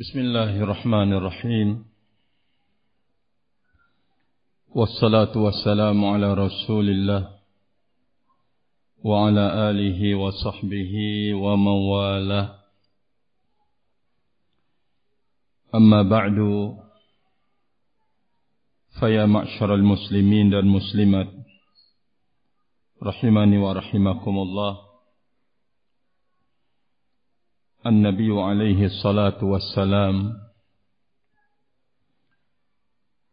بسم الله الرحمن الرحيم. والصلاة والسلام على رسول الله وعلى آله وصحبه ومن والاه أما بعد فيا معشر المسلمين والمسلمات رحمني ورحمكم الله. النبي عليه الصلاة والسلام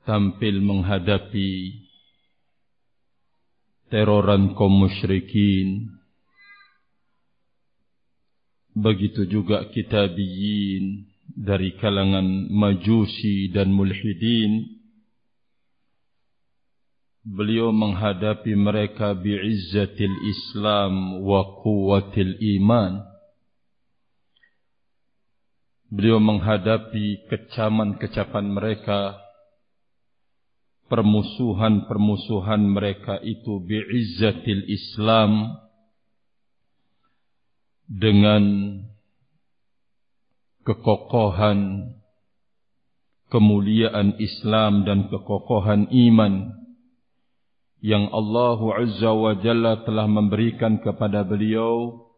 tampil menghadapi teroran kaum musyrikin begitu juga kitabiyin dari kalangan majusi dan mulhidin beliau menghadapi mereka bi'izzatil islam wa quwwatil iman beliau menghadapi kecaman-kecapan mereka permusuhan-permusuhan mereka itu bi'izzatil Islam dengan kekokohan kemuliaan Islam dan kekokohan iman yang Allah Azza wa Jalla telah memberikan kepada beliau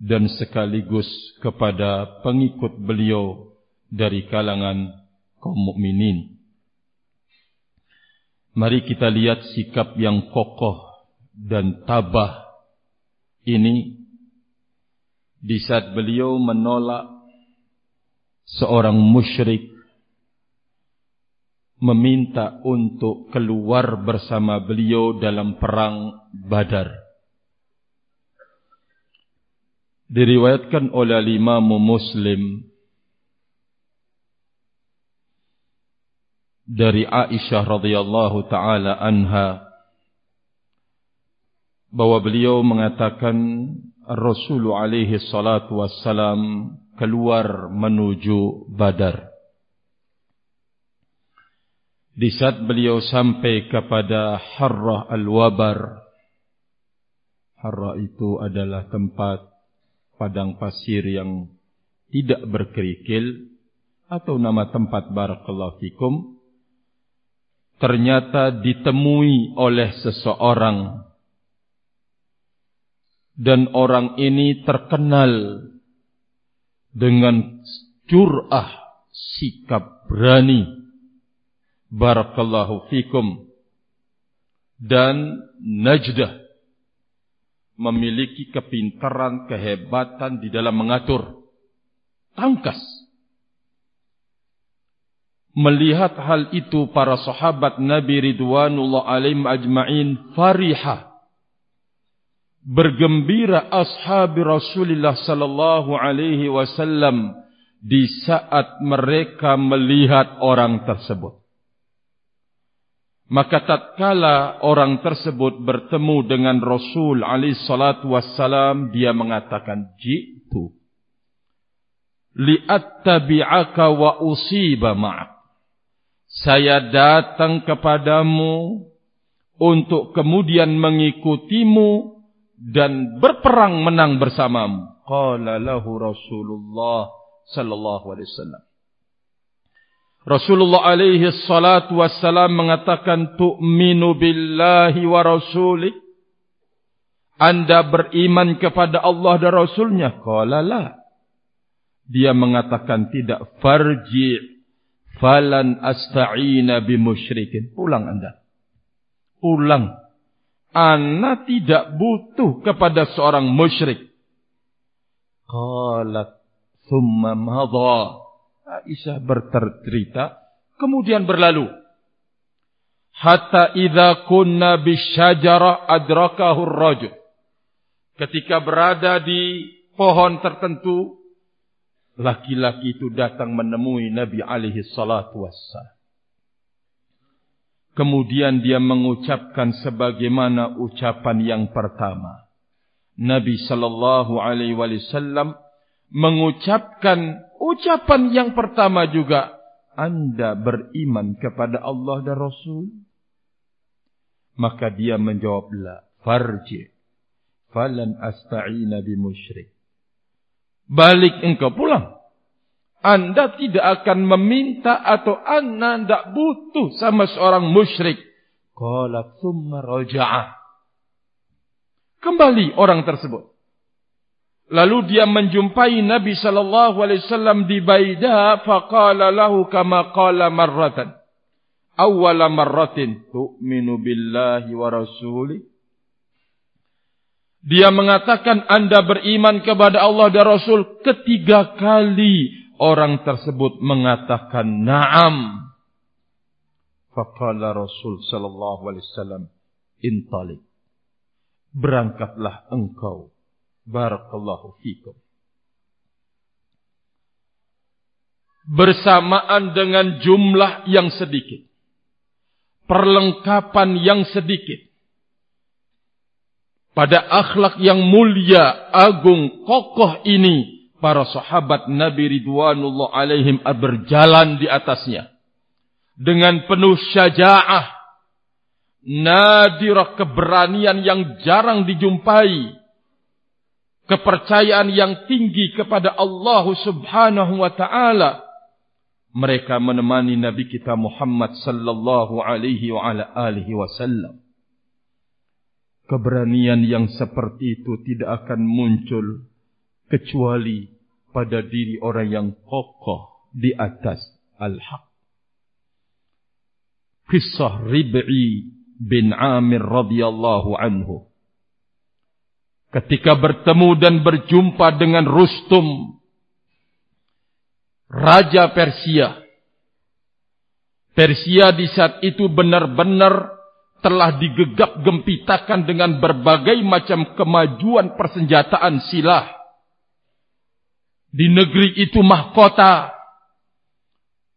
dan sekaligus kepada pengikut beliau dari kalangan kaum mukminin. Mari kita lihat sikap yang kokoh dan tabah ini di saat beliau menolak seorang musyrik meminta untuk keluar bersama beliau dalam perang Badar. Diriwayatkan oleh Imam Muslim dari Aisyah radhiyallahu taala anha bahwa beliau mengatakan Rasul alaihi salatu wassalam keluar menuju Badar. Di saat beliau sampai kepada Harrah al-Wabar. Harrah itu adalah tempat padang pasir yang tidak berkerikil atau nama tempat barakallahu fikum ternyata ditemui oleh seseorang. Dan orang ini terkenal dengan jur'ah sikap berani. Barakallahu fikum. Dan najdah memiliki kepintaran, kehebatan di dalam mengatur. Tangkas. Melihat hal itu para sahabat Nabi Ridwanullah alaihim ajma'in farihah. Bergembira ashabi Rasulullah sallallahu alaihi wasallam di saat mereka melihat orang tersebut. Maka tatkala orang tersebut bertemu dengan Rasul alaihi salatu wassalam dia mengatakan jitu. Li'attabi'aka wa usiba ma'ak. Saya datang kepadamu untuk kemudian mengikutimu dan berperang menang bersamamu. Qala lahu Rasulullah sallallahu alaihi wasallam Rasulullah alaihi salatu wassalam mengatakan tu'minu billahi wa rasulih. Anda beriman kepada Allah dan Rasulnya? Kala la. Dia mengatakan tidak. Farji' falan asta'ina bimusyrikin. Pulang anda. Pulang. Anda tidak butuh kepada seorang musyrik. Qalat thumma madha. Aisyah bercerita kemudian berlalu. Hatta idza kunna bisyajarah adrakahu ar-rajul. Ketika berada di pohon tertentu laki-laki itu datang menemui Nabi alaihi salatu wassalam. Kemudian dia mengucapkan sebagaimana ucapan yang pertama. Nabi sallallahu alaihi wasallam mengucapkan ucapan yang pertama juga anda beriman kepada Allah dan Rasul maka dia menjawablah farji falan asta'ina bi musyrik balik engkau pulang anda tidak akan meminta atau anda tidak butuh sama seorang musyrik. Qala thumma raja'a. Kembali orang tersebut. Lalu dia menjumpai Nabi sallallahu alaihi wasallam di Baida faqala lahu kama qala marratan. Awwala marratin tu'minu billahi wa rasuli. Dia mengatakan anda beriman kepada Allah dan Rasul ketiga kali orang tersebut mengatakan na'am. Faqala Rasul sallallahu alaihi wasallam, "Intalik. Berangkatlah engkau. Barakallahu fikum." Bersamaan dengan jumlah yang sedikit. Perlengkapan yang sedikit. Pada akhlak yang mulia, agung, kokoh ini, para sahabat Nabi Ridwanullah alaihim berjalan di atasnya dengan penuh syaja'ah nadirah keberanian yang jarang dijumpai kepercayaan yang tinggi kepada Allah Subhanahu wa taala mereka menemani nabi kita Muhammad sallallahu alaihi wa ala alihi wasallam keberanian yang seperti itu tidak akan muncul kecuali pada diri orang yang kokoh di atas al-haq. Kisah Rib'i bin Amir radhiyallahu anhu. Ketika bertemu dan berjumpa dengan Rustum, Raja Persia. Persia di saat itu benar-benar telah digegap gempitakan dengan berbagai macam kemajuan persenjataan silah di negeri itu mahkota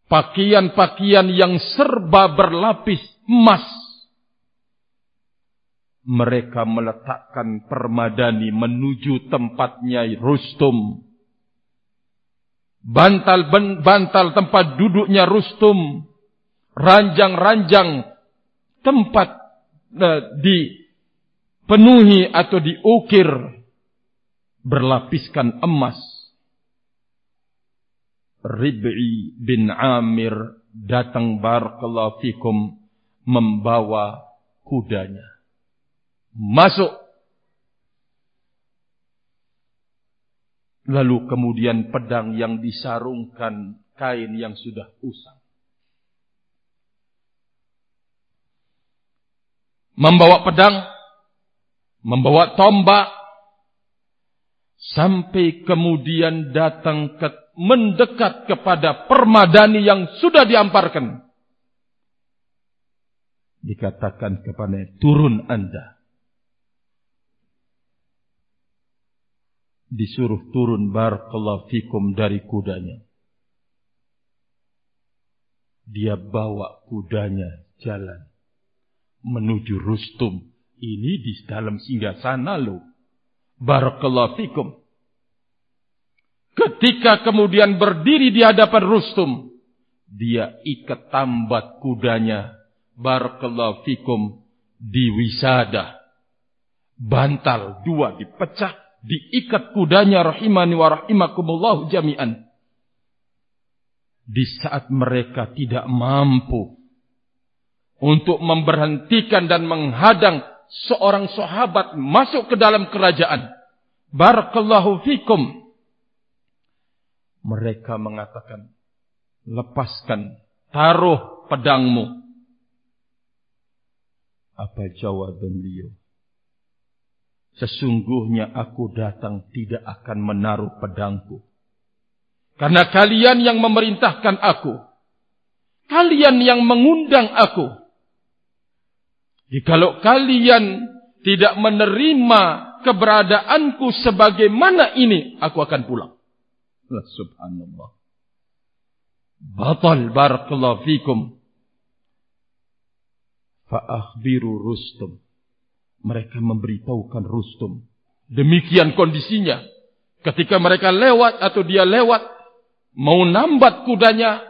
pakaian-pakaian yang serba berlapis emas mereka meletakkan permadani menuju tempatnya Rustum. Bantal bantal tempat duduknya Rustum. Ranjang-ranjang tempat uh, dipenuhi atau diukir. Berlapiskan emas. Rib'i bin Amir datang barakallahu fikum membawa kudanya. Masuk. Lalu kemudian pedang yang disarungkan kain yang sudah usang. Membawa pedang, membawa tombak, sampai kemudian datang ke mendekat kepada permadani yang sudah diamparkan. Dikatakan kepada turun anda. Disuruh turun barakallahu fikum dari kudanya. Dia bawa kudanya jalan menuju Rustum. Ini di dalam singgah sana loh. Barakallahu fikum. Ketika kemudian berdiri di hadapan Rustum, dia ikat tambat kudanya. Barakallahu fikum di wisada. Bantal dua dipecah, diikat kudanya rahimani wa rahimakumullah jami'an. Di saat mereka tidak mampu untuk memberhentikan dan menghadang seorang sahabat masuk ke dalam kerajaan. Barakallahu fikum mereka mengatakan, lepaskan, taruh pedangmu. Apa jawaban beliau? Sesungguhnya aku datang tidak akan menaruh pedangku. Karena kalian yang memerintahkan aku. Kalian yang mengundang aku. Jikalau kalian tidak menerima keberadaanku sebagaimana ini, aku akan pulang. Subhanallah. Batal barakallahu fikum. Fa'akhbiru Rustum. Mereka memberitahukan Rustum. Demikian kondisinya. Ketika mereka lewat atau dia lewat. Mau nambat kudanya.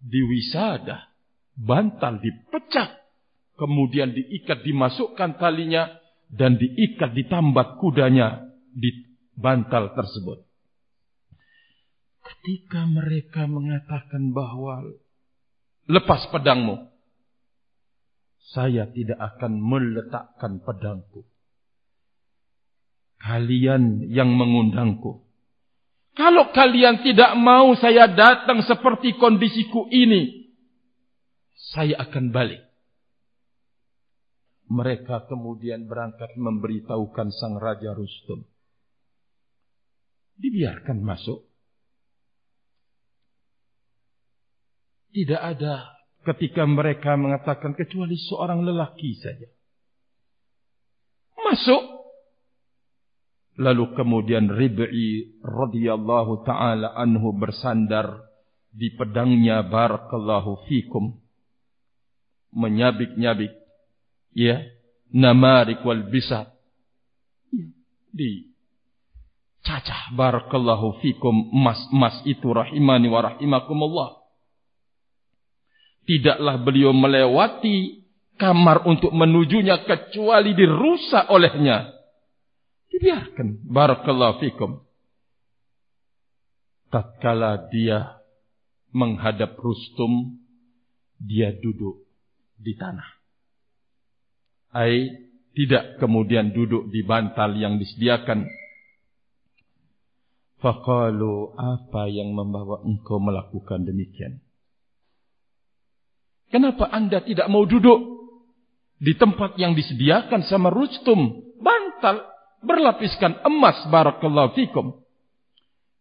Di wisada. Bantal dipecah. Kemudian diikat dimasukkan talinya. Dan diikat ditambat kudanya. Di bantal tersebut. Ketika mereka mengatakan bahwa lepas pedangmu, saya tidak akan meletakkan pedangku. Kalian yang mengundangku. Kalau kalian tidak mau saya datang seperti kondisiku ini, saya akan balik. Mereka kemudian berangkat memberitahukan sang Raja Rustum. Dibiarkan masuk. Tidak ada ketika mereka mengatakan kecuali seorang lelaki saja. Masuk. Lalu kemudian Rib'i radhiyallahu taala anhu bersandar di pedangnya barakallahu fikum. Menyabik-nyabik. Ya. Namarik wal bisat ya, di cacah barakallahu fikum. Emas-emas itu rahimani wa rahimakumullah tidaklah beliau melewati kamar untuk menujunya kecuali dirusak olehnya. Dibiarkan. Barakallahu fikum. Tatkala dia menghadap Rustum dia duduk di tanah. Ai tidak kemudian duduk di bantal yang disediakan. Faqalu apa yang membawa engkau melakukan demikian kenapa anda tidak mau duduk di tempat yang disediakan sama Rustum bantal berlapiskan emas barakallahu fikum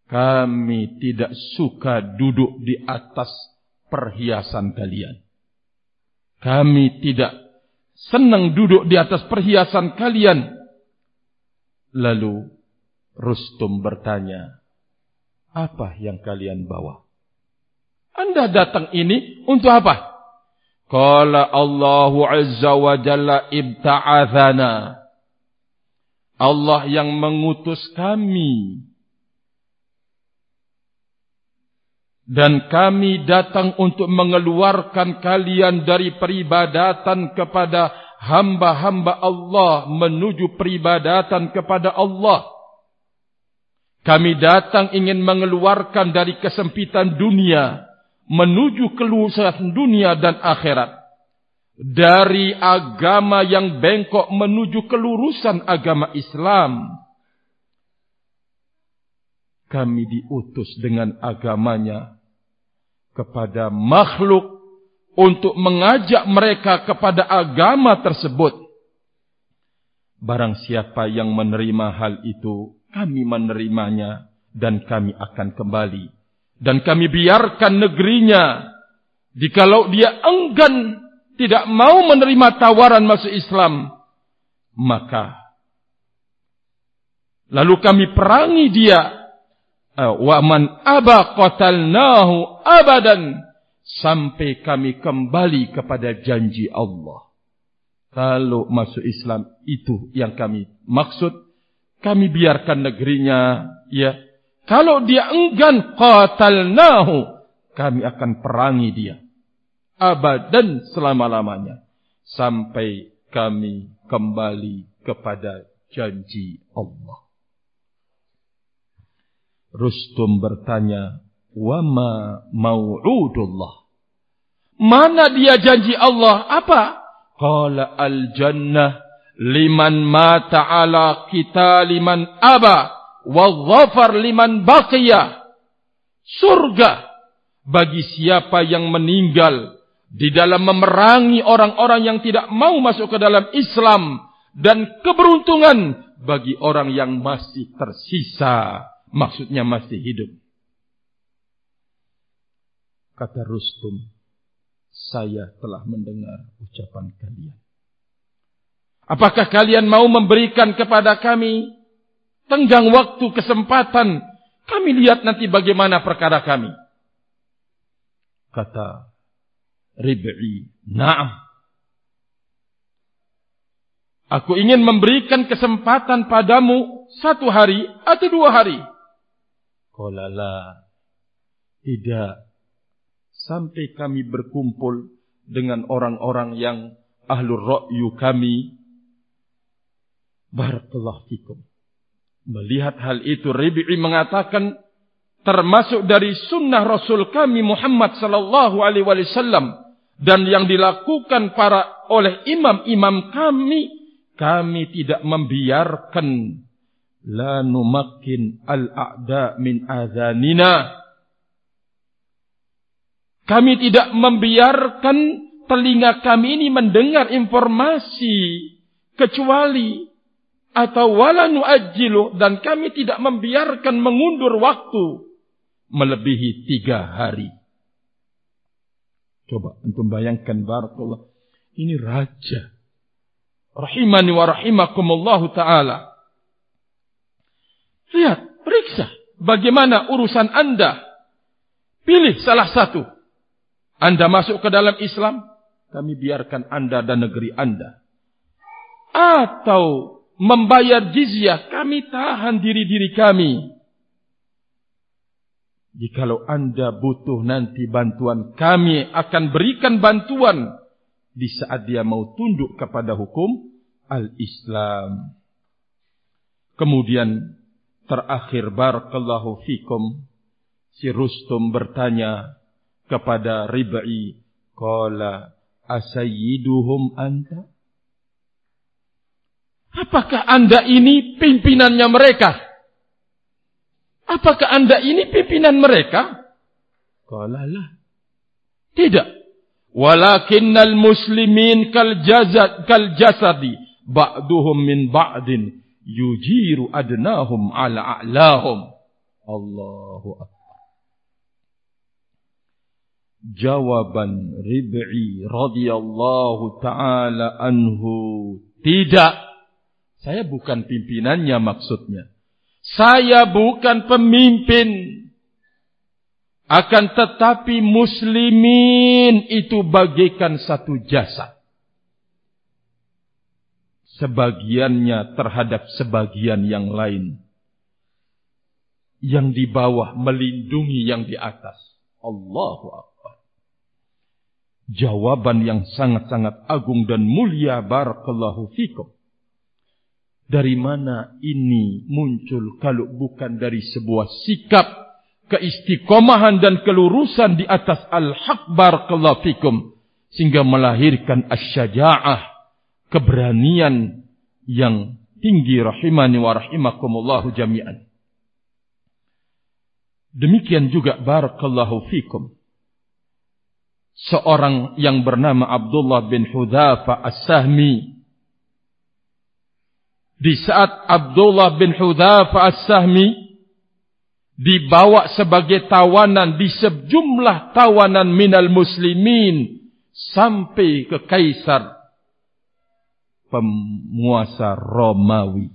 kami tidak suka duduk di atas perhiasan kalian kami tidak senang duduk di atas perhiasan kalian. Lalu Rustum bertanya, apa yang kalian bawa? Anda datang ini untuk apa? Kala Allahu Azza wa Jalla ibta'athana. Allah yang mengutus kami dan kami datang untuk mengeluarkan kalian dari peribadatan kepada hamba-hamba Allah menuju peribadatan kepada Allah. Kami datang ingin mengeluarkan dari kesempitan dunia menuju keluasan dunia dan akhirat. Dari agama yang bengkok menuju kelurusan agama Islam. Kami diutus dengan agamanya kepada makhluk untuk mengajak mereka kepada agama tersebut. Barang siapa yang menerima hal itu, kami menerimanya dan kami akan kembali. Dan kami biarkan negerinya. Jikalau dia enggan tidak mau menerima tawaran masuk Islam, maka lalu kami perangi dia Eh, wa man aba qatalnahu abadan sampai kami kembali kepada janji Allah. Kalau masuk Islam itu yang kami maksud, kami biarkan negerinya, ya. Kalau dia enggan qatalnahu, kami akan perangi dia. Abadan selama-lamanya. Sampai kami kembali kepada janji Allah. Rustum bertanya, "Wama mau'udullah?" Mana dia janji Allah? Apa? Qala al-jannah liman mata ala kita liman aba wa dhafar liman baqiya. Surga bagi siapa yang meninggal di dalam memerangi orang-orang yang tidak mau masuk ke dalam Islam dan keberuntungan bagi orang yang masih tersisa maksudnya masih hidup. Kata Rustum, saya telah mendengar ucapan kalian. Apakah kalian mau memberikan kepada kami tenggang waktu kesempatan? Kami lihat nanti bagaimana perkara kami. Kata Rib'i, na'am. Aku ingin memberikan kesempatan padamu satu hari atau dua hari. Qala la tidak sampai kami berkumpul dengan orang-orang yang ahlur ra'yu kami barakallahu fikum melihat hal itu Rabi'i mengatakan termasuk dari sunnah Rasul kami Muhammad sallallahu alaihi wasallam dan yang dilakukan para oleh imam-imam kami kami tidak membiarkan. La numakkin al-a'da min adhanina. Kami tidak membiarkan telinga kami ini mendengar informasi kecuali atau wala nu'ajjilu dan kami tidak membiarkan mengundur waktu melebihi tiga hari. Coba untuk bayangkan barakallah. Ini raja. Rahimani wa rahimakumullahu ta'ala. Lihat, periksa. Bagaimana urusan anda. Pilih salah satu. Anda masuk ke dalam Islam. Kami biarkan anda dan negeri anda. Atau membayar jizyah. Kami tahan diri-diri kami. Jikalau anda butuh nanti bantuan, kami akan berikan bantuan di saat dia mau tunduk kepada hukum al-Islam. Kemudian terakhir barakallahu fikum si Rustum bertanya kepada Rib'i qala asayyiduhum anta Apakah anda ini pimpinannya mereka? Apakah anda ini pimpinan mereka? Kalalah. Tidak. Walakinnal muslimin kal jazad kal jasadi ba'duhum min ba'din yujiru adnahum ala a'lahum. Allahu akbar. Jawaban Rib'i radhiyallahu taala anhu tidak. Saya bukan pimpinannya maksudnya. Saya bukan pemimpin. Akan tetapi muslimin itu bagaikan satu jasa. Sebagiannya terhadap sebagian yang lain. Yang di bawah melindungi yang di atas. Allahu Akbar. Jawaban yang sangat-sangat agung dan mulia. Barakallahu fikum. Dari mana ini muncul kalau bukan dari sebuah sikap keistiqomahan dan kelurusan di atas al-haq barakallahu fikum sehingga melahirkan asyaja'ah keberanian yang tinggi rahimani wa rahimakumullahu jami'an. Demikian juga barakallahu fikum. Seorang yang bernama Abdullah bin Hudhafa As-Sahmi di saat Abdullah bin Hudhafa As-Sahmi dibawa sebagai tawanan di sejumlah tawanan minal muslimin sampai ke kaisar penguasa Romawi.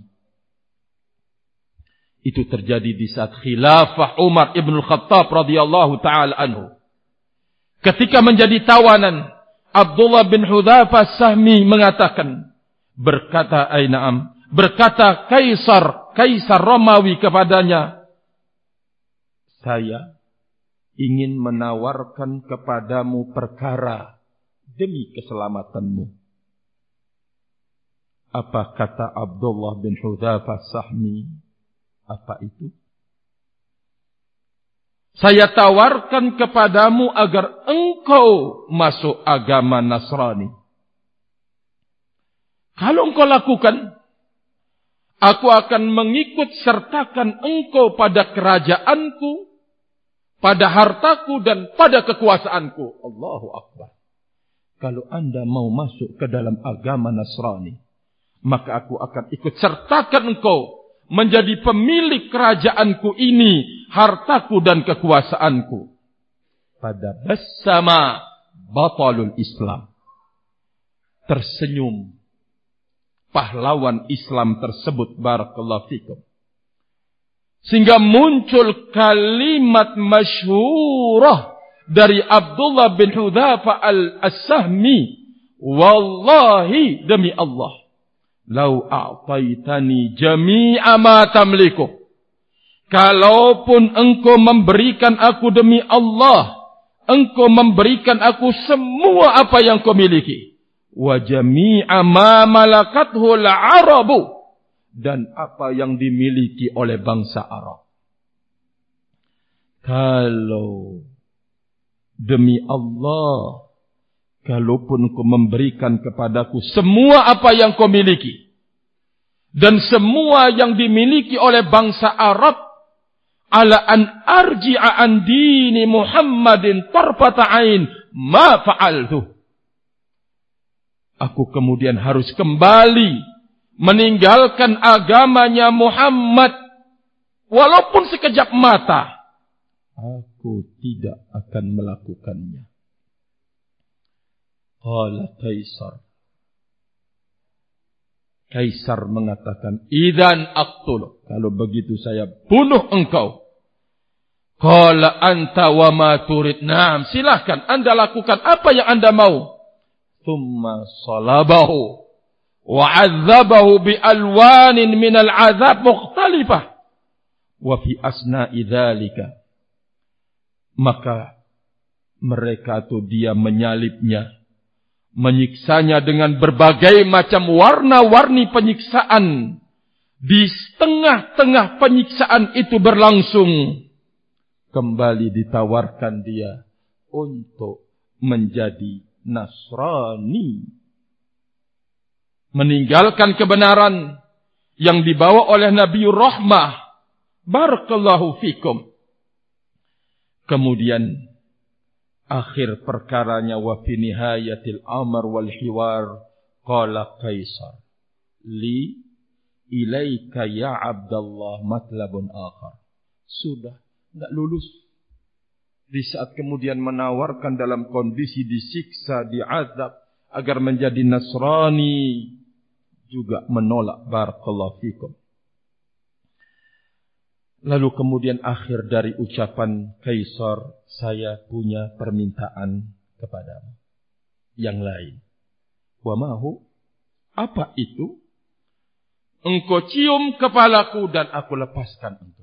Itu terjadi di saat khilafah Umar ibn Khattab radhiyallahu taala anhu. Ketika menjadi tawanan, Abdullah bin Hudhafa Sahmi mengatakan, berkata Ainaam, berkata Kaisar, Kaisar Romawi kepadanya, saya ingin menawarkan kepadamu perkara demi keselamatanmu. Apa kata Abdullah bin Hudhafa Sahmi? Apa itu? Saya tawarkan kepadamu agar engkau masuk agama Nasrani. Kalau engkau lakukan, Aku akan mengikut sertakan engkau pada kerajaanku, pada hartaku dan pada kekuasaanku. Allahu Akbar. Kalau anda mau masuk ke dalam agama Nasrani, maka aku akan ikut sertakan engkau menjadi pemilik kerajaanku ini, hartaku dan kekuasaanku. Pada bersama batalul Islam. Tersenyum pahlawan Islam tersebut barakallahu fikum. Sehingga muncul kalimat masyhurah dari Abdullah bin Hudzafa al-Sahmi wallahi demi Allah lau a'taitani jami'a ma tamliku. Kalaupun engkau memberikan aku demi Allah engkau memberikan aku semua apa yang kau miliki wa jami'a ma malakathu al-arabu dan apa yang dimiliki oleh bangsa Arab. Kalau demi Allah, kalaupun kau memberikan kepadaku semua apa yang kau miliki, dan semua yang dimiliki oleh bangsa Arab, ala an arji'a an dini Muhammadin tarfata'ain ma fa'altu. Aku kemudian harus kembali meninggalkan agamanya Muhammad walaupun sekejap mata. Aku tidak akan melakukannya. Qala kaisar. Kaisar mengatakan idan aqtul. Kalau begitu saya bunuh engkau. Qala anta wa ma turid. Na'am silakan anda lakukan apa yang anda mau thumma salabahu. Wa 'adzabahu bi alwanin min al'adzab mukhtalifah. Wa fi asna'i dzalika. Maka mereka tu dia menyalibnya menyiksanya dengan berbagai macam warna-warni penyiksaan. Di tengah-tengah penyiksaan itu berlangsung. Kembali ditawarkan dia untuk menjadi Nasrani meninggalkan kebenaran yang dibawa oleh Nabi Rahmah. Barakallahu fikum. Kemudian akhir perkaranya wa fi nihayatil amr wal hiwar qala Kaisar li ilaika ya Abdullah matlabun akhar. Sudah enggak lulus. Di saat kemudian menawarkan dalam kondisi disiksa, diazab agar menjadi Nasrani, juga menolak barakallahu fikum. Lalu kemudian akhir dari ucapan Kaisar, saya punya permintaan kepadamu. Yang lain. Wa mahu? Apa itu? Engkau cium kepalaku dan aku lepaskan engkau.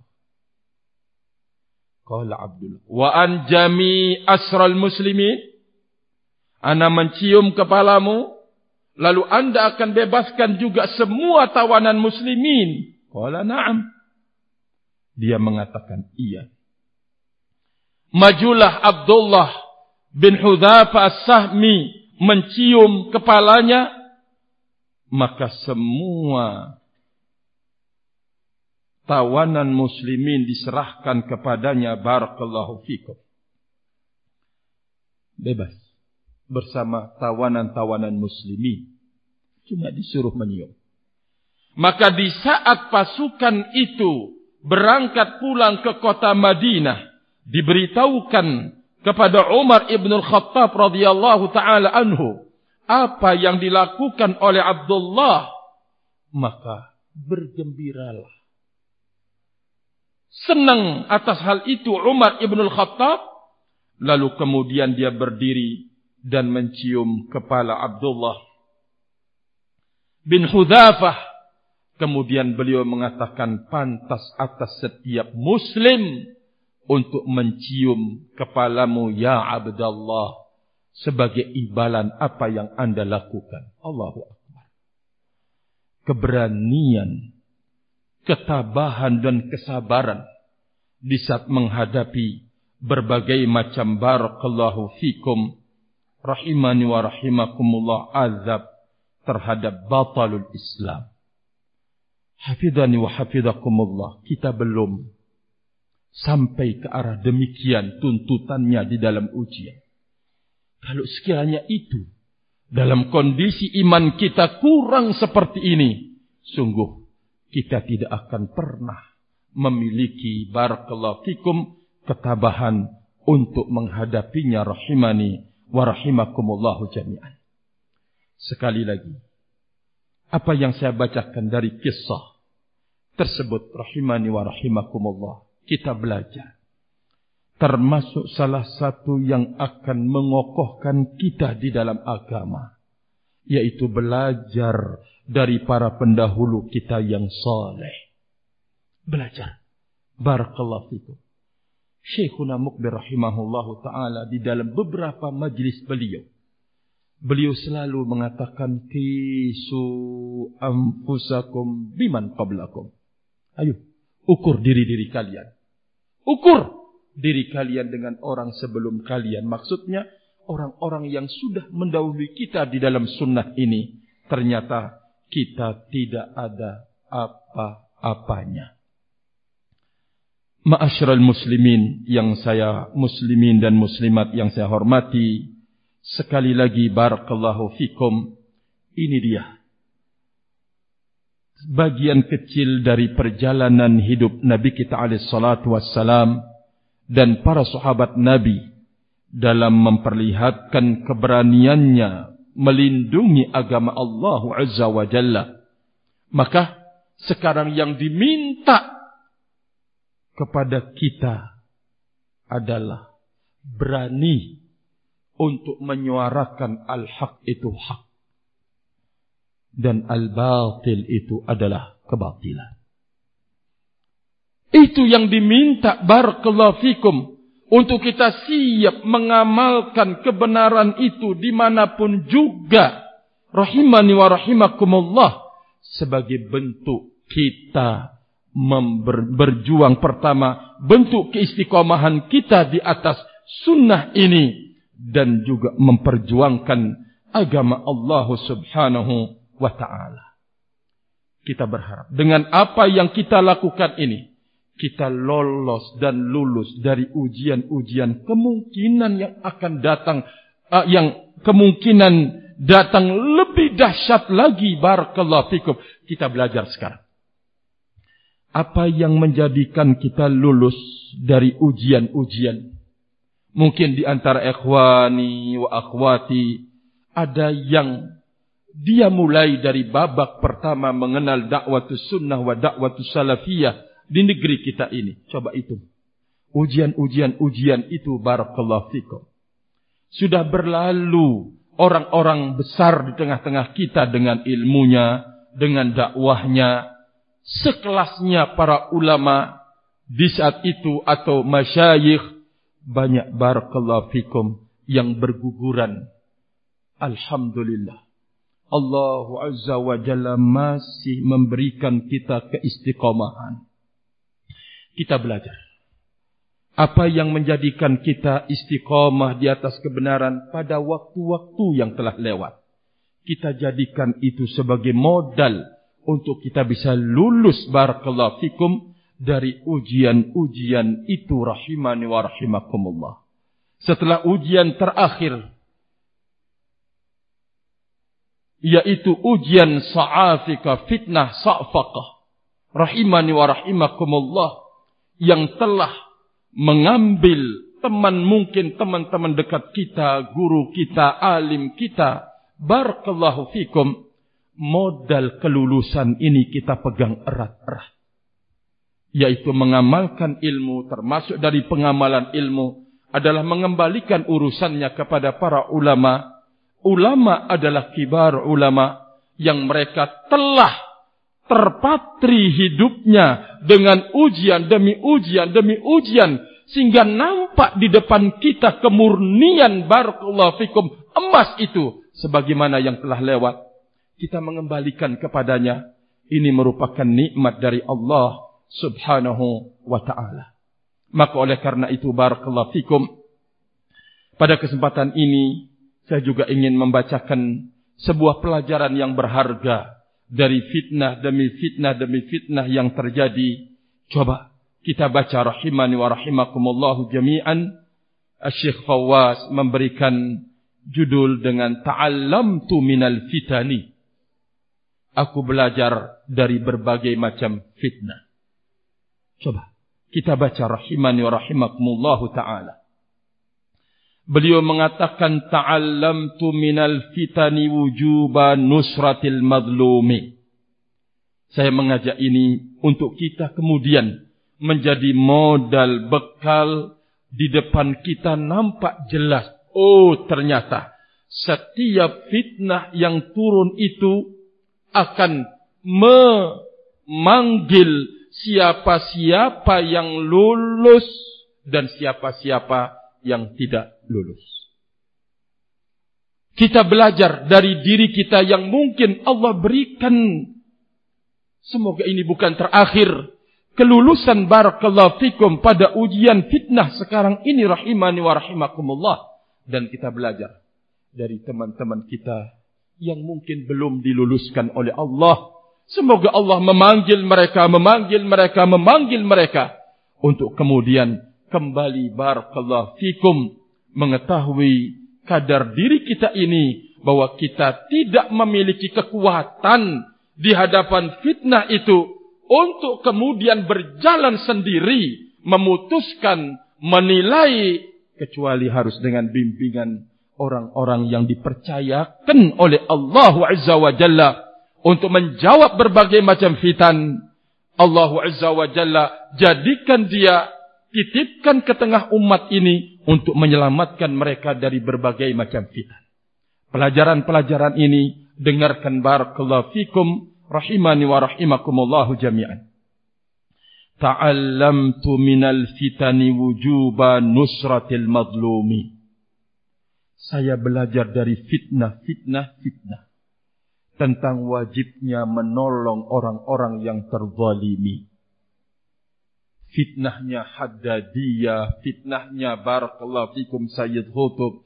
Qala Abdullah. Wa an jami asral muslimin. Ana mencium kepalamu Lalu anda akan bebaskan juga semua tawanan muslimin. Kala na'am. Dia mengatakan iya. Majulah Abdullah bin Hudhafa as-Sahmi mencium kepalanya. Maka semua tawanan muslimin diserahkan kepadanya. Barakallahu fikum. Bebas bersama tawanan-tawanan muslimin. Cuma disuruh menyium. Maka di saat pasukan itu berangkat pulang ke kota Madinah, diberitahukan kepada Umar ibn al-Khattab radhiyallahu taala anhu apa yang dilakukan oleh Abdullah, maka bergembiralah. Senang atas hal itu Umar ibn al-Khattab, lalu kemudian dia berdiri dan mencium kepala Abdullah bin Hudzafah kemudian beliau mengatakan pantas atas setiap muslim untuk mencium kepalamu ya Abdullah sebagai imbalan apa yang Anda lakukan. Allahu akbar. Keberanian ketabahan dan kesabaran di saat menghadapi berbagai macam barakallahu fikum rahimani wa rahimakumullah azab terhadap batalul Islam. Hafidhani wa hafidhakumullah. Kita belum sampai ke arah demikian tuntutannya di dalam ujian. Kalau sekiranya itu dalam kondisi iman kita kurang seperti ini, sungguh kita tidak akan pernah memiliki barakallahu fikum ketabahan untuk menghadapinya rahimani wa rahimakumullahu jami'an. Sekali lagi, apa yang saya bacakan dari kisah tersebut rahimani wa rahimakumullah, kita belajar. Termasuk salah satu yang akan mengokohkan kita di dalam agama. Yaitu belajar dari para pendahulu kita yang saleh. Belajar. Barakallahu fikum. Syekhuna Mukbir rahimahullahu ta'ala di dalam beberapa majlis beliau. Beliau selalu mengatakan kisu amfusakum biman qablakum. Ayo, ukur diri-diri kalian. Ukur diri kalian dengan orang sebelum kalian. Maksudnya orang-orang yang sudah mendahului kita di dalam sunnah ini. Ternyata kita tidak ada apa-apanya. Ma'asyiral muslimin yang saya muslimin dan muslimat yang saya hormati, sekali lagi barakallahu fikum. Ini dia bagian kecil dari perjalanan hidup Nabi kita alaihi salatu wassalam dan para sahabat Nabi dalam memperlihatkan keberaniannya melindungi agama Allah Azza wa Jalla. Maka sekarang yang diminta kepada kita adalah berani untuk menyuarakan al-haq itu hak dan al-batil itu adalah kebatilan. Itu yang diminta barakallahu fikum untuk kita siap mengamalkan kebenaran itu dimanapun juga. Rahimani wa rahimakumullah. Sebagai bentuk kita berjuang pertama. Bentuk keistiqomahan kita di atas sunnah ini. Dan juga memperjuangkan agama Allah Subhanahu wa taala. Kita berharap dengan apa yang kita lakukan ini kita lolos dan lulus dari ujian-ujian kemungkinan yang akan datang uh, yang kemungkinan datang lebih dahsyat lagi barakallahu fikum kita belajar sekarang apa yang menjadikan kita lulus dari ujian-ujian. Mungkin di antara ikhwani wa akhwati ada yang dia mulai dari babak pertama mengenal dakwah sunnah wa dakwah salafiyah di negeri kita ini. Coba itu. Ujian-ujian-ujian itu barakallahu fikum. Sudah berlalu orang-orang besar di tengah-tengah kita dengan ilmunya, dengan dakwahnya, sekelasnya para ulama di saat itu atau masyayikh banyak barakallahu fikum yang berguguran alhamdulillah Allah azza wa jalla masih memberikan kita keistiqomahan kita belajar apa yang menjadikan kita istiqomah di atas kebenaran pada waktu-waktu yang telah lewat kita jadikan itu sebagai modal untuk kita bisa lulus barakallahu fikum dari ujian-ujian itu rahimani wa rahimakumullah. Setelah ujian terakhir yaitu ujian sa'afika fitnah sa'faqah rahimani wa rahimakumullah yang telah mengambil teman mungkin teman-teman dekat kita, guru kita, alim kita, barakallahu fikum, modal kelulusan ini kita pegang erat-erat. Yaitu mengamalkan ilmu termasuk dari pengamalan ilmu adalah mengembalikan urusannya kepada para ulama. Ulama adalah kibar ulama yang mereka telah terpatri hidupnya dengan ujian demi ujian demi ujian sehingga nampak di depan kita kemurnian barakallahu fikum emas itu. Sebagaimana yang telah lewat kita mengembalikan kepadanya. Ini merupakan nikmat dari Allah Subhanahu wa taala. Maka oleh karena itu barakallahu fikum pada kesempatan ini saya juga ingin membacakan sebuah pelajaran yang berharga dari fitnah demi fitnah demi fitnah yang terjadi. Coba kita baca rahimani wa rahimakumullah jami'an. Syekh Fawaz memberikan judul dengan ta'allamtu minal fitani aku belajar dari berbagai macam fitnah. Coba kita baca rahimani wa rahimakumullah taala. Beliau mengatakan ta'allamtu minal fitani wujuba nusratil madlumi. Saya mengajak ini untuk kita kemudian menjadi modal bekal di depan kita nampak jelas. Oh ternyata setiap fitnah yang turun itu akan memanggil siapa-siapa yang lulus dan siapa-siapa yang tidak lulus. Kita belajar dari diri kita yang mungkin Allah berikan. Semoga ini bukan terakhir kelulusan barakallahu fikum pada ujian fitnah sekarang ini rahimani wa rahimakumullah dan kita belajar dari teman-teman kita yang mungkin belum diluluskan oleh Allah semoga Allah memanggil mereka memanggil mereka memanggil mereka untuk kemudian kembali barakallahu fikum mengetahui kadar diri kita ini bahwa kita tidak memiliki kekuatan di hadapan fitnah itu untuk kemudian berjalan sendiri memutuskan menilai kecuali harus dengan bimbingan orang-orang yang dipercayakan oleh Allah Azza wa Jalla untuk menjawab berbagai macam fitan. Allah Azza wa Jalla jadikan dia titipkan ke tengah umat ini untuk menyelamatkan mereka dari berbagai macam fitan. Pelajaran-pelajaran ini dengarkan barakallahu fikum rahimani wa rahimakumullahu jami'an. Ta'allamtu minal fitani wujuba nusratil madlumi. Saya belajar dari fitnah, fitnah, fitnah. Tentang wajibnya menolong orang-orang yang terzalimi fitnahnya Haddadiyah, fitnahnya Barakallahu Fikum Sayyid Khutub,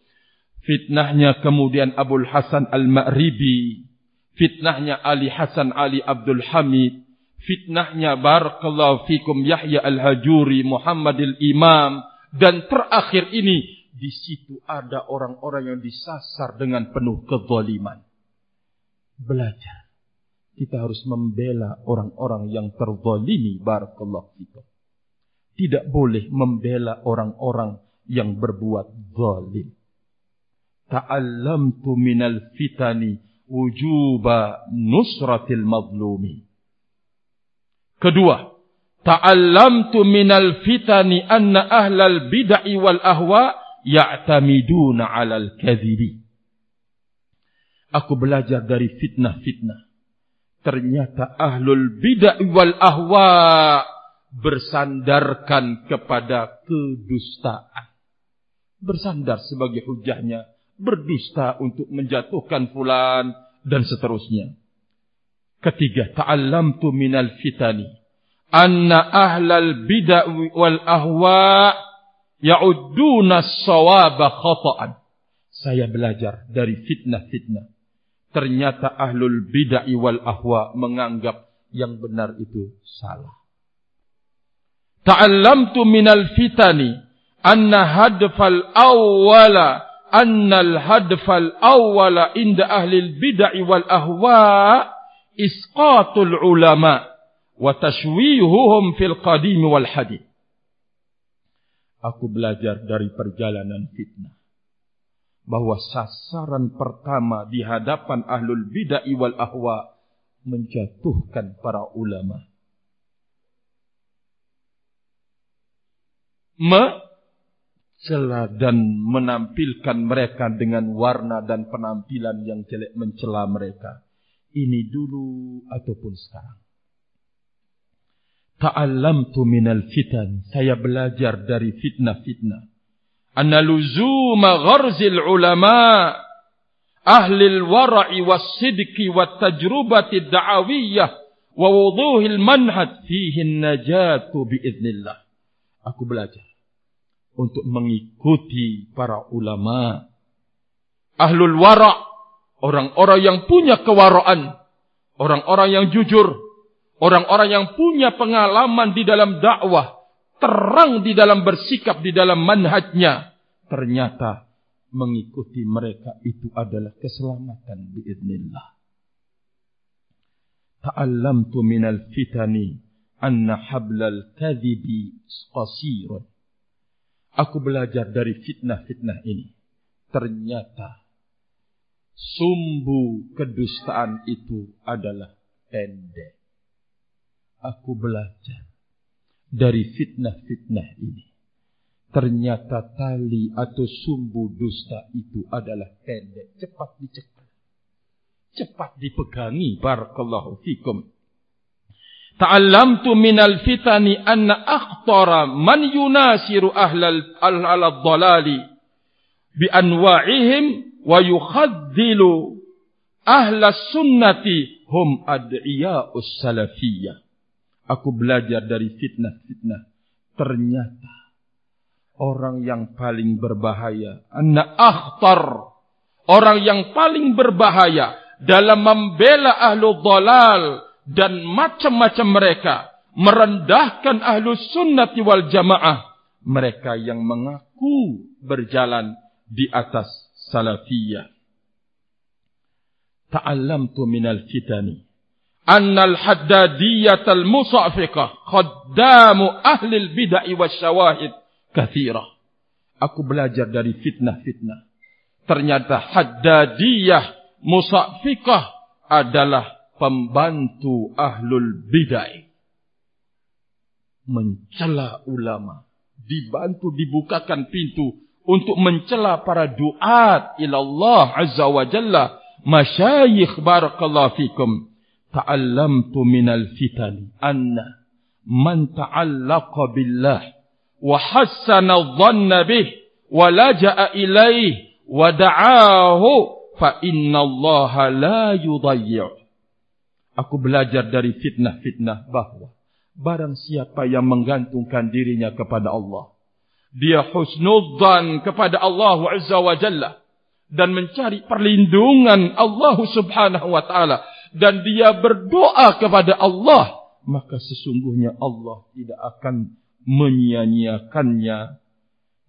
fitnahnya kemudian Abul Hasan Al-Ma'ribi, fitnahnya Ali Hasan Ali Abdul Hamid, fitnahnya Barakallahu Fikum Yahya Al-Hajuri, Muhammad Al-Imam, dan terakhir ini, di situ ada orang-orang yang disasar dengan penuh kezaliman. Belajar. Kita harus membela orang-orang yang terzalimi. Barakallahu fikum tidak boleh membela orang-orang yang berbuat zalim. Ta'allamtu minal fitani wujuba nusratil mazlumi. Kedua, ta'allamtu minal fitani anna ahlal bid'ah wal ahwa ya'tamiduna 'alal kadhibi. Aku belajar dari fitnah-fitnah. Ternyata ahlul bid'ah wal ahwa bersandarkan kepada kedustaan. Bersandar sebagai hujahnya, berdusta untuk menjatuhkan fulan dan seterusnya. Ketiga, ta'allamtu minal fitani anna ahlal bid'ah wal ahwa ya'udduna as-sawaba khata'an. Saya belajar dari fitnah-fitnah. Ternyata ahlul bid'ah wal ahwa menganggap yang benar itu salah ta'allamtu minal fitani anna hadfal awwala anna al hadfal awwala inda ahli al bid'ah wal ahwa isqatul ulama wa tashwihuhum fil qadim wal hadith. Aku belajar dari perjalanan fitnah bahwa sasaran pertama di hadapan ahlul bid'ah wal ahwa menjatuhkan para ulama mencela dan menampilkan mereka dengan warna dan penampilan yang jelek mencela mereka. Ini dulu ataupun sekarang. Ta'allamtu minal fitan. Saya belajar dari fitnah-fitnah. Anna luzuma gharzil ulama ahli al-wara'i was-sidqi wat-tajrubati ad-da'awiyyah wa wuduhil manhaj fihi an-najatu bi'iznillah. Aku belajar untuk mengikuti para ulama. Ahlul wara' orang-orang yang punya kewaraan, orang-orang yang jujur, orang-orang yang punya pengalaman di dalam dakwah, terang di dalam bersikap di dalam manhajnya, ternyata mengikuti mereka itu adalah keselamatan biiznillah. Ta'allamtu minal fitani anna hablal kadhibi qasirun Aku belajar dari fitnah-fitnah ini. Ternyata sumbu kedustaan itu adalah pendek. Aku belajar dari fitnah-fitnah ini. Ternyata tali atau sumbu dusta itu adalah pendek. Cepat dicekal. Cepat dipegangi. Barakallahu fikum. Ta'allamtu minal fitani anna akhtara man yunasiru ahlal al dhalali bi anwa'ihim wa yukhaddilu ahla sunnati hum ad'iya'us salafiyah. Aku belajar dari fitnah-fitnah. Ternyata orang yang paling berbahaya, anak akhtar, orang yang paling berbahaya dalam membela ahlu dalal dan macam-macam mereka, merendahkan ahlu sunnati wal jamaah, mereka yang mengaku berjalan di atas salafiyah. Ta'allamtu minal fitani anna al-haddadiyyah al-musafiqah khaddamu ahli al-bid'ah wasyawahid kathira. Aku belajar dari fitnah-fitnah. Ternyata haddadiyah musafiqah adalah pembantu ahlul bid'ah. Mencela ulama. Dibantu dibukakan pintu untuk mencela para duat ila Allah Azza wa Jalla. Masyayikh barakallahu fikum ta'allamtu minal fitan anna man ta'allaqa billah wa hassana dhanna bih wa laja'a ilaih wa da'ahu fa inna Allah la yudayyi' Aku belajar dari fitnah-fitnah bahwa barang siapa yang menggantungkan dirinya kepada Allah dia husnudzan kepada Allah Azza wa Jalla dan mencari perlindungan Allah Subhanahu wa taala dan dia berdoa kepada Allah, maka sesungguhnya Allah tidak akan menyia-nyiakannya.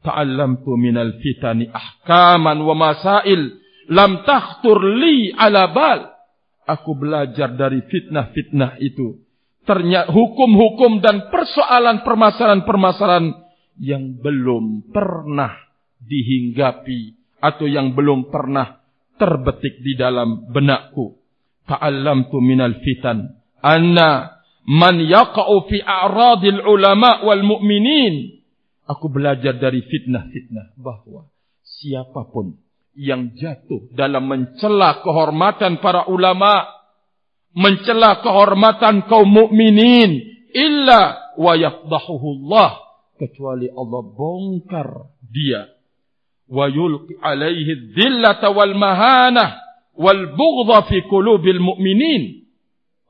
Ta'allamtu minal fitani ahkaman wa masail lam takhtur li ala bal. Aku belajar dari fitnah-fitnah itu. Ternyata hukum-hukum dan persoalan permasalahan-permasalahan yang belum pernah dihinggapi atau yang belum pernah terbetik di dalam benakku. Ta'allamtu minal fitan. Anna man yaqa'u fi a'radil ulama wal mu'minin. Aku belajar dari fitnah-fitnah bahwa siapapun yang jatuh dalam mencela kehormatan para ulama mencela kehormatan kaum mukminin illa wa yafdahuhu Allah kecuali Allah bongkar dia. Wa yulqi alaihi dhillata wal mahanah wal bughdha fi qulubil mu'minin.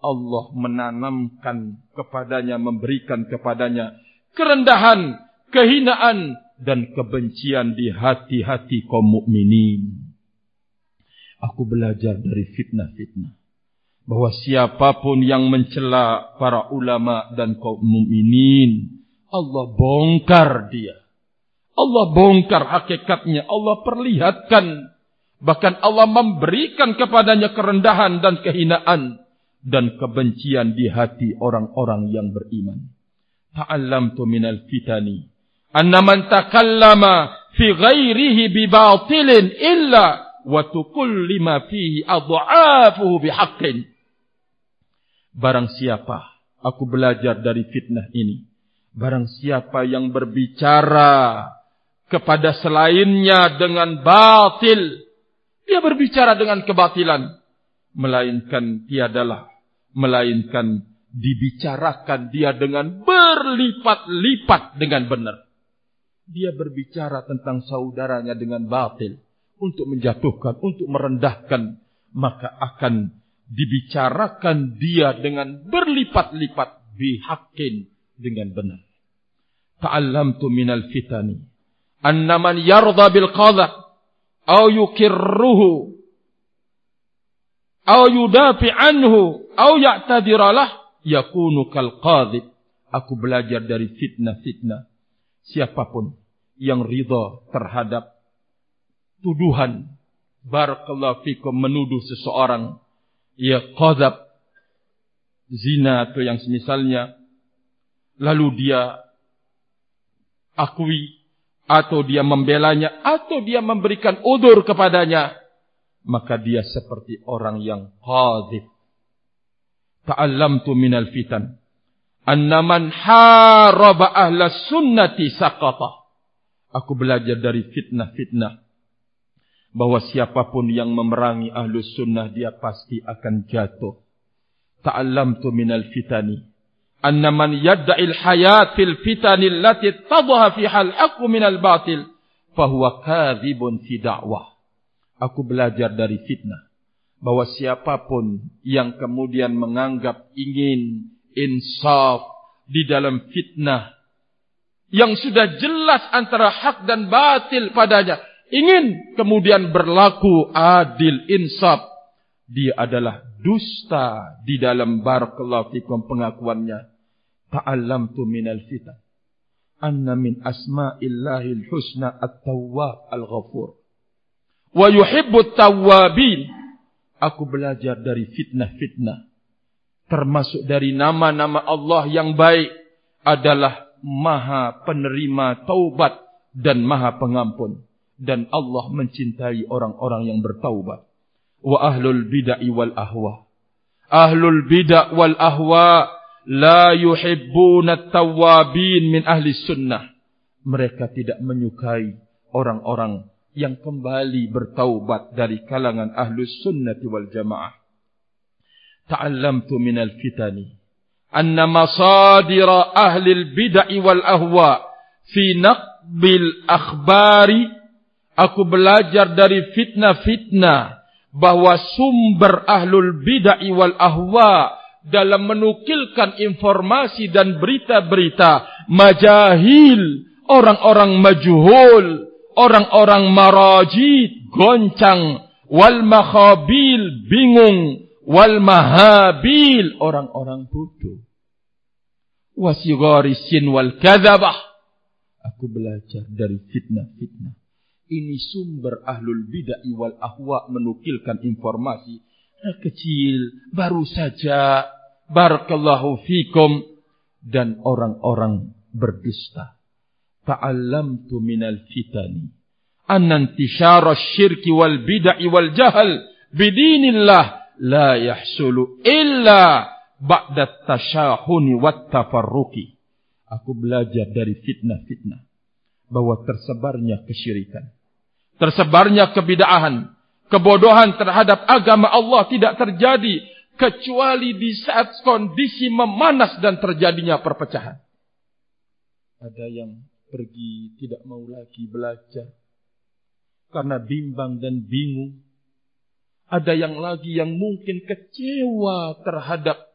Allah menanamkan kepadanya memberikan kepadanya kerendahan kehinaan dan kebencian di hati-hati kaum mukminin. Aku belajar dari fitnah-fitnah bahwa siapapun yang mencela para ulama dan kaum mukminin Allah bongkar dia. Allah bongkar hakikatnya. Allah perlihatkan. Bahkan Allah memberikan kepadanya kerendahan dan kehinaan dan kebencian di hati orang-orang yang beriman. Ta'allamtu minal fitani anna man takallama fi ghairihi bi batilin illa wa tukullima fihi adha'afuhu bi. Barang siapa aku belajar dari fitnah ini. Barang siapa yang berbicara kepada selainnya dengan batil dia berbicara dengan kebatilan. Melainkan tiadalah. Melainkan dibicarakan dia dengan berlipat-lipat dengan benar. Dia berbicara tentang saudaranya dengan batil. Untuk menjatuhkan, untuk merendahkan. Maka akan dibicarakan dia dengan berlipat-lipat. Bihakin dengan benar. Ta'allamtu minal fitani. Annaman yarda bil qadah au yukirruhu au yudafi anhu au ya'tadiralah yakunu kal qadhib aku belajar dari fitnah-fitnah siapapun yang ridha terhadap tuduhan barakallahu fikum menuduh seseorang. Ya qadzab zina atau yang semisalnya. Lalu dia akui atau dia membelanya atau dia memberikan udur kepadanya maka dia seperti orang yang qadzib ta'allamtu minal fitan. Anna man haraba ahla sunnati saqata aku belajar dari fitnah-fitnah. Bahwa siapapun yang memerangi ahlu sunnah dia pasti akan jatuh. Ta'allamtu minal fitani. Anna man yadda'il hayat fil fitan allati tadha fi hal haqqu min al batil fa huwa kadhibun fi da'wah. Aku belajar dari fitnah. Bahwa siapapun yang kemudian menganggap ingin insaf di dalam fitnah yang sudah jelas antara hak dan batil padanya. Ingin kemudian berlaku adil insaf. Dia adalah dusta di dalam barakallahu fikum pengakuannya. Ta'allamtu minal fitan anna min asma'illahil husna at-tawwab al-ghafur. Wa yuhibbu at-tawwabin. Aku belajar dari fitnah-fitnah. Termasuk dari nama-nama Allah yang baik adalah maha penerima taubat dan maha pengampun. Dan Allah mencintai orang-orang yang bertaubat. Wa ahlul bid'ah wal ahwa. Ahlul bid'ah wal ahwa la yuhibbuna at-tawwabin min ahli sunnah. Mereka tidak menyukai orang-orang yang kembali bertaubat dari kalangan ahli sunnah wal jamaah. Ta'allamtu min al-fitani masadira ahli al-bid'ah wal ahwa fi naqbil akhbari. Aku belajar dari fitnah-fitnah bahwa sumber ahlul bid'ah wal ahwa dalam menukilkan informasi dan berita-berita majahil orang-orang majhul orang-orang marajid goncang wal makhabil bingung wal mahabil orang-orang bodoh. Wasigarisin wal kadzabah. Aku belajar dari fitnah-fitnah. Ini sumber ahlul bid'ah wal ahwa menukilkan informasi. Kecil baru saja barakallahu fikum dan orang-orang berdusta. Ta'allamtu minal fitani. Anna intishara syirki wal bid'ah wal jahl bidinillah la yahsulu illa ba'da tashahuni wat tafarruqi aku belajar dari fitnah-fitnah bahwa tersebarnya kesyirikan tersebarnya kebidaahan, kebodohan terhadap agama Allah tidak terjadi kecuali di saat kondisi memanas dan terjadinya perpecahan. Ada yang pergi tidak mau lagi belajar karena bimbang dan bingung. Ada yang lagi yang mungkin kecewa terhadap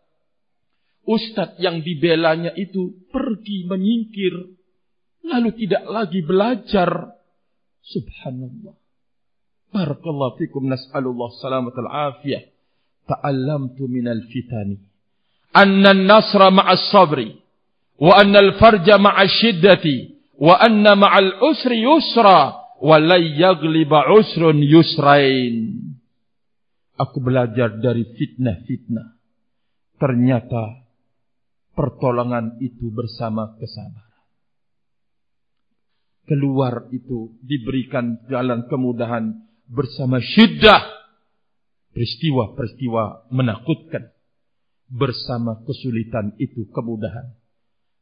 ustadz yang dibelanya itu pergi menyingkir lalu tidak lagi belajar Subhanallah. Barakallahu fikum nas'alullah salamat al-afiyah. Ta'allamtu minal fitani. Anna nasra ma'as sabri. Wa anna al-farja ma'as shiddati. Wa anna ma'al usri yusra. Wa lay yagliba usrun yusrain. Aku belajar dari fitnah-fitnah. Ternyata pertolongan itu bersama kesabaran. Keluar itu diberikan jalan kemudahan bersama syiddah. Peristiwa-peristiwa menakutkan. Bersama kesulitan itu kemudahan.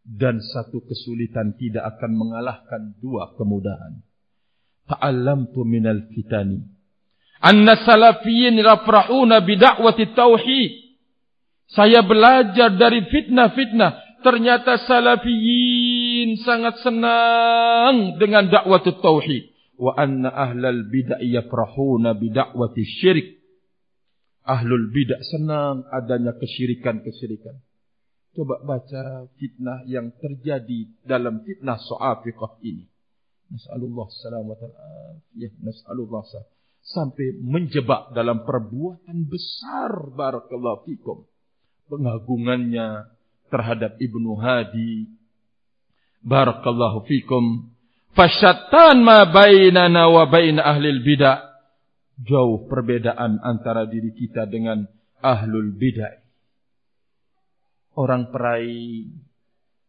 Dan satu kesulitan tidak akan mengalahkan dua kemudahan. Ta'allamtu minal fitani anna salafiyyin rafrahuna bid'awati tauhid. Saya belajar dari fitnah-fitnah. Ternyata salafiyin sangat senang dengan dakwah tauhid. Wa anna ahlal bid'ah yafrahuna bi da'wati syirik. Ahlul bid'ah senang adanya kesyirikan-kesyirikan. Coba baca fitnah yang terjadi dalam fitnah so'afiqah ini. Nasallallahu salamatan ya nasallallahu sampai menjebak dalam perbuatan besar barakallahu fikum pengagungannya terhadap Ibnu Hadi Barakallahu fikum. Fasyattan ma bainana wa bain ahli bidah. Jauh perbedaan antara diri kita dengan ahlul bidah. Orang perai.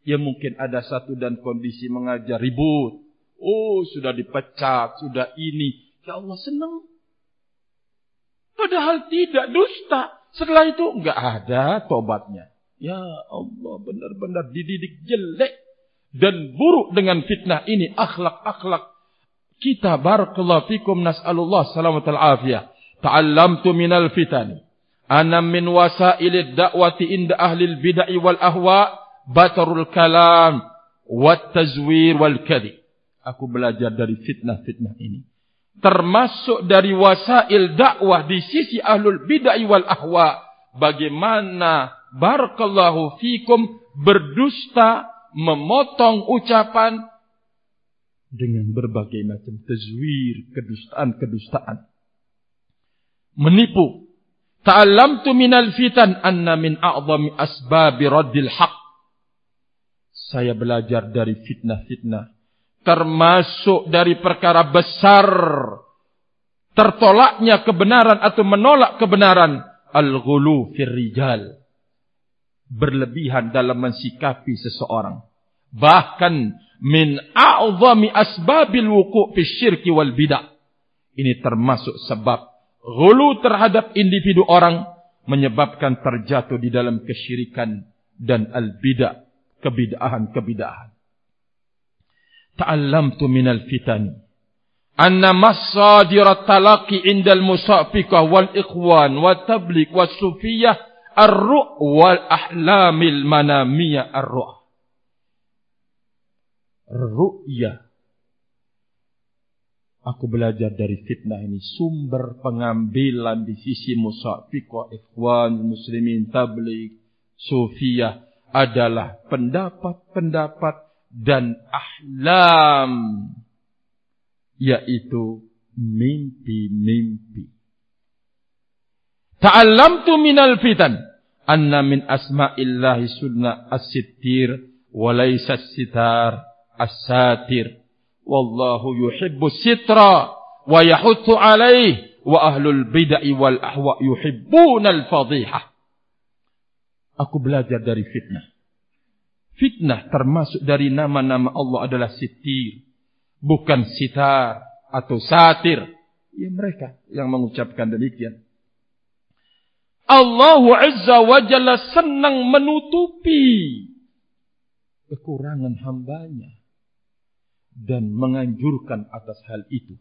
Ya mungkin ada satu dan kondisi mengajar ribut. Oh sudah dipecat, sudah ini. Ya Allah senang. Padahal tidak dusta. Setelah itu enggak ada tobatnya. Ya Allah benar-benar dididik jelek dan buruk dengan fitnah ini akhlak-akhlak kita barakallahu fikum nas'alullah salamatal afiyah ta'allamtu minal fitani ana min wasailid da'wati inda ahli bid'ah wal ahwa batarul kalam wat tazwir wal kadhib aku belajar dari fitnah-fitnah ini termasuk dari wasail dakwah di sisi ahlul bid'ah wal ahwa bagaimana barakallahu fikum berdusta, memotong ucapan dengan berbagai macam tazwir, kedustaan-kedustaan. Menipu. Ta'allamtu minal fitan anna min a'zami asbabi raddil haq. Saya belajar dari fitnah-fitnah. Termasuk dari perkara besar. Tertolaknya kebenaran atau menolak kebenaran. Al-ghulu fir rijal. Berlebihan dalam mensikapi seseorang. Bahkan min a'zami asbabil wuku' fi syirki wal bid'ah. Ini termasuk sebab ghulu terhadap individu orang menyebabkan terjatuh di dalam kesyirikan dan al-bid'ah, kebid'ahan-kebid'ahan. Ta'allamtu min al-fitan anna masadir talaqi inda al-musafiqah wal ikhwan wa tabligh was sufiyah ar-ru' wal ahlamil manamiyah ar-ru' ru'yah. Aku belajar dari fitnah ini. Sumber pengambilan di sisi musafiqah ikhwan muslimin tabligh sufiyah adalah pendapat-pendapat dan ahlam yaitu mimpi-mimpi. Ta'allamtu minal fitan anna min asma'illahi sunna as-sittir wa laysa as-sitar as-satir. Wallahu yuhibbu sitra wa yahuthu alaih wa ahlul bid'ah wal ahwa yuhibbuna al-fadhihah aku belajar dari fitnah fitnah termasuk dari nama-nama Allah adalah sitir bukan sitar atau satir ya mereka yang mengucapkan demikian Allah Azza wa Jalla senang menutupi kekurangan hambanya dan menganjurkan atas hal itu.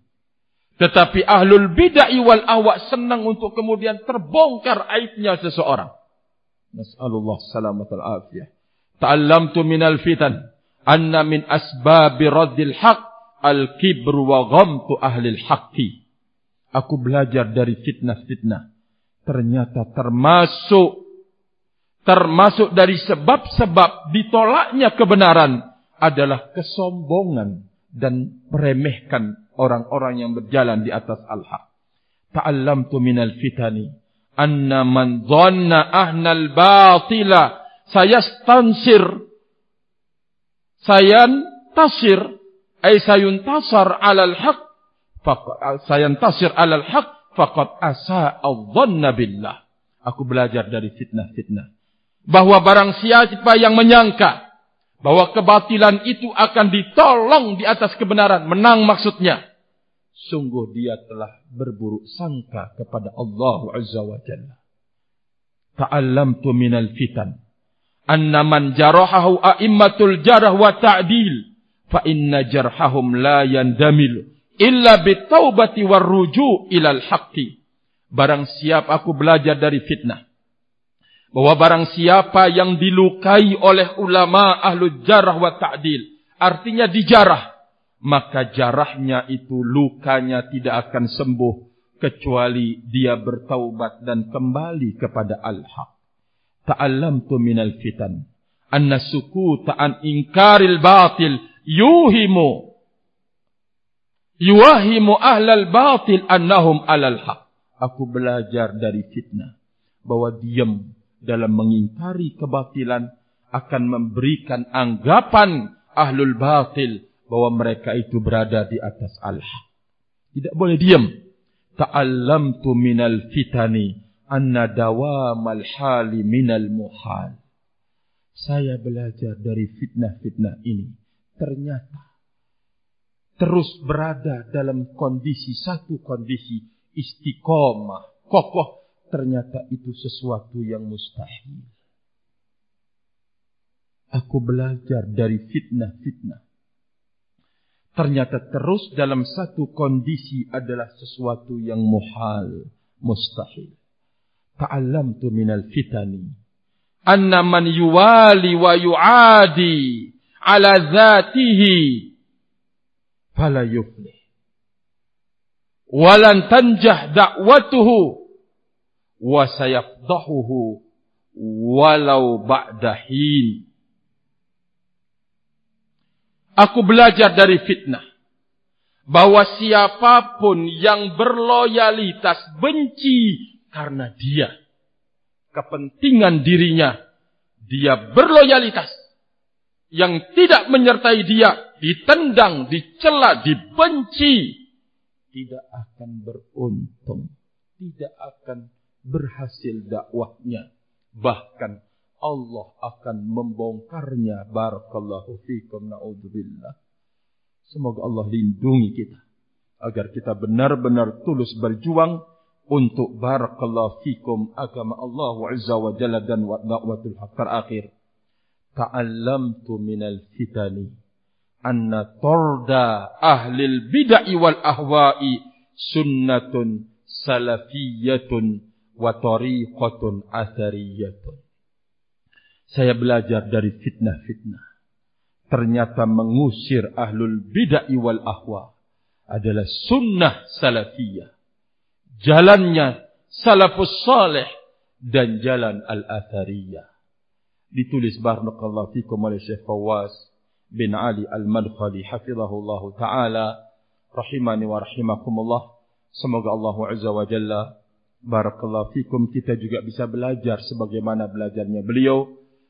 Tetapi ahlul bid'ah wal ahwa senang untuk kemudian terbongkar aibnya seseorang. Nas'alullah salamat al-afiyah. Ta'allamtu minal fitan anna min asbabi raddil haq al-kibru wa ghamtu ahlil haqqi. Aku belajar dari fitnah-fitnah. Ternyata termasuk termasuk dari sebab-sebab ditolaknya kebenaran adalah kesombongan dan meremehkan orang-orang yang berjalan di atas al-haq. Ta'allamtu minal fitani anna man dhanna ahnal batila sayastansir sayan tasir ay sayun tasar alal haq sayan tasir alal haq faqad asa adhanna billah aku belajar dari fitnah-fitnah bahwa barang siapa yang menyangka bahwa kebatilan itu akan ditolong di atas kebenaran, menang maksudnya. Sungguh dia telah berburuk sangka kepada Allah Azza wa Jalla. Ta'allamtu minal fitan. Anna man jarahahu a'immatul jarah wa ta'dil. Fa inna jarhahum la yandamil. Illa bitawbati warruju ilal haqqi. Barang siap aku belajar dari fitnah bahwa barang siapa yang dilukai oleh ulama ahlu jarah wa ta'dil, artinya dijarah, maka jarahnya itu lukanya tidak akan sembuh kecuali dia bertaubat dan kembali kepada al-haq. Ta'allamtu minal fitan anna sukuta an inkaril batil yuhimu yuwahimu ahlal batil annahum alal haq. Aku belajar dari fitnah bahwa diam dalam mengingkari kebatilan akan memberikan anggapan ahlul batil bahwa mereka itu berada di atas al-haq. Tidak boleh diam. Ta'allamtu minal fitani anna dawamal hali minal muhal. Saya belajar dari fitnah-fitnah ini. Ternyata terus berada dalam kondisi satu kondisi istiqomah, kokoh ternyata itu sesuatu yang mustahil. Aku belajar dari fitnah-fitnah. Ternyata terus dalam satu kondisi adalah sesuatu yang muhal, mustahil. Ta'allamtu minal fitani. Anna man yuwali wa yu'adi ala zatihi fala yuflih. Walan tanjah da'watuhu wa sayafdahuhu walau ba'dahin. Aku belajar dari fitnah. Bahawa siapapun yang berloyalitas benci karena dia. Kepentingan dirinya. Dia berloyalitas. Yang tidak menyertai dia. Ditendang, dicela, dibenci. Tidak akan beruntung. Tidak akan berhasil dakwahnya. Bahkan Allah akan membongkarnya. Barakallahu fikum na'udzubillah. Semoga Allah lindungi kita. Agar kita benar-benar tulus berjuang untuk barakallahu fikum agama Allah Azza wa Jalla dan da'watul haq terakhir. Ta'allamtu minal fitani anna torda ahlil bid'ah wal ahwa'i sunnatun salafiyatun wa tariqatun athariyatun. Saya belajar dari fitnah-fitnah. Ternyata mengusir ahlul bid'ah wal ahwa adalah sunnah salafiyah. Jalannya salafus salih dan jalan al-athariyah. Ditulis barakallahu fikum oleh Syekh Fawaz bin Ali Al-Madkhali hafizahullah taala rahimani wa rahimakumullah. Semoga Allah Azza wa Jalla barakallahu fikum kita juga bisa belajar sebagaimana belajarnya beliau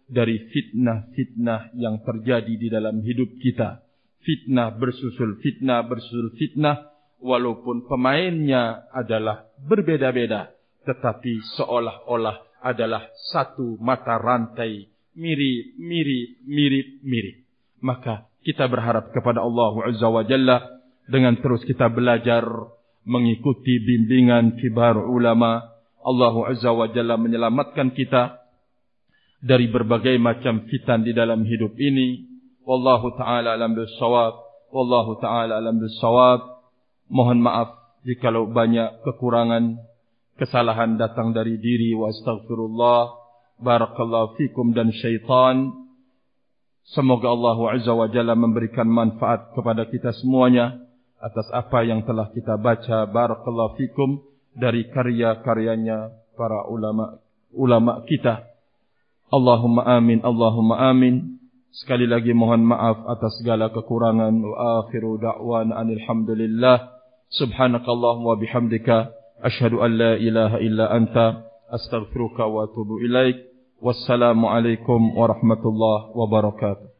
dari fitnah-fitnah yang terjadi di dalam hidup kita. Fitnah bersusul fitnah bersusul fitnah walaupun pemainnya adalah berbeda-beda tetapi seolah-olah adalah satu mata rantai mirip mirip mirip mirip maka kita berharap kepada Allah Azza wa Jalla dengan terus kita belajar mengikuti bimbingan kibar ulama Allah Azza wa Jalla menyelamatkan kita dari berbagai macam fitan di dalam hidup ini. Wallahu taala alam bisawab. Wallahu taala alam bisawab. Mohon maaf jika banyak kekurangan kesalahan datang dari diri wa astaghfirullah. Barakallahu fikum dan syaitan. Semoga Allah Azza wa Jalla memberikan manfaat kepada kita semuanya atas apa yang telah kita baca. Barakallahu fikum dari karya-karyanya para ulama ulama kita. Allahumma amin, Allahumma amin. Sekali lagi mohon maaf atas segala kekurangan. Wa akhiru da'wan anilhamdulillah. Subhanakallahumma bihamdika. Ashadu an la ilaha illa anta. Astaghfiruka wa atubu ilaik. Wassalamualaikum warahmatullahi wabarakatuh.